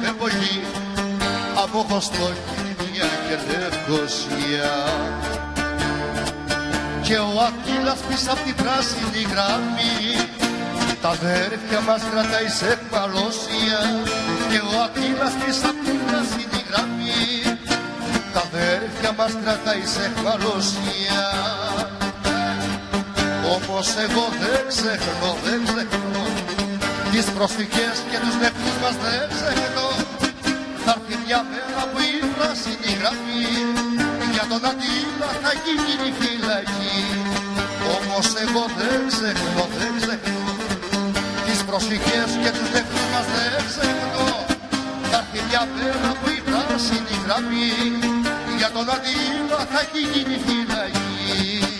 με πολύ από Χωστοκίνια και Λευκοσία. Και ο Αχίλας πίσω απ' την πράσινη γραμμή. Τα αδέρφια μας κρατάει σε εκμαλώσια και ο Αχίλας πίσω απ' την πράσινη γραμμή. Τα αδέρφια μας κρατάει σε εκμαλώσια όμως εγώ δεν ξεχνώ, δεν ξεχνώ τις προσφυγές και τους νεκρούς μας δεν ξεχνώ. Θα έρθει μια μέρα που η πράσινη γραμμή για τον Ατήλα θα γίνει φυλακή. Όμως εγώ δεν ξεχνώ, δεν ξεχνώ. Τις προσφυγές και τους νεκρούς μας δεν ξεχνώ. Θα έρθει μια μέρα που η πράσινη γραμμή για τον Ατήλα θα γίνει φυλακή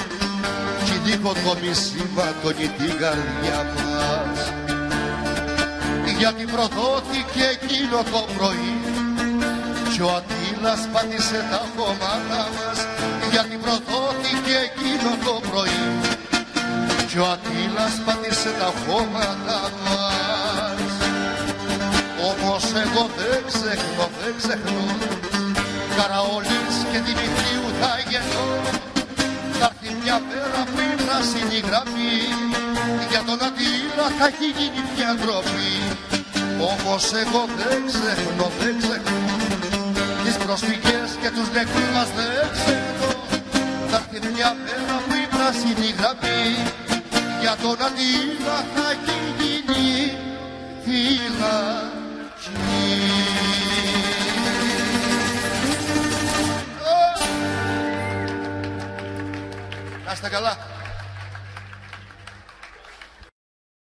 στην Κύπρο πίνω με πολύ κι διχοτομή σηματώνει την καρδιά μας. Γιατί προδόθηκε εκείνο το πρωί κι ο Ατήλας πάτησε τα χώματα μας. Γιατί προδόθηκε εκείνο το πρωί κι ο Ατήλας πάτησε τα χώματα μας. Όμως εγώ δεν ξεχνώ, δεν ξεχνώ Καραολής και Δημητρίου θα γεννώ θα έχει γίνει πια ντροπή όμως εγώ δεν ξεχνώ, δεν ξεχνώ. Τις προσφυγές και τους νεκρούς μας δεν ξεχνώ. Θα έρθει μια μέρα που η πράσινη γραμμή για τον Ατήλα θα έχει γίνει φυλακή Να είστε καλά.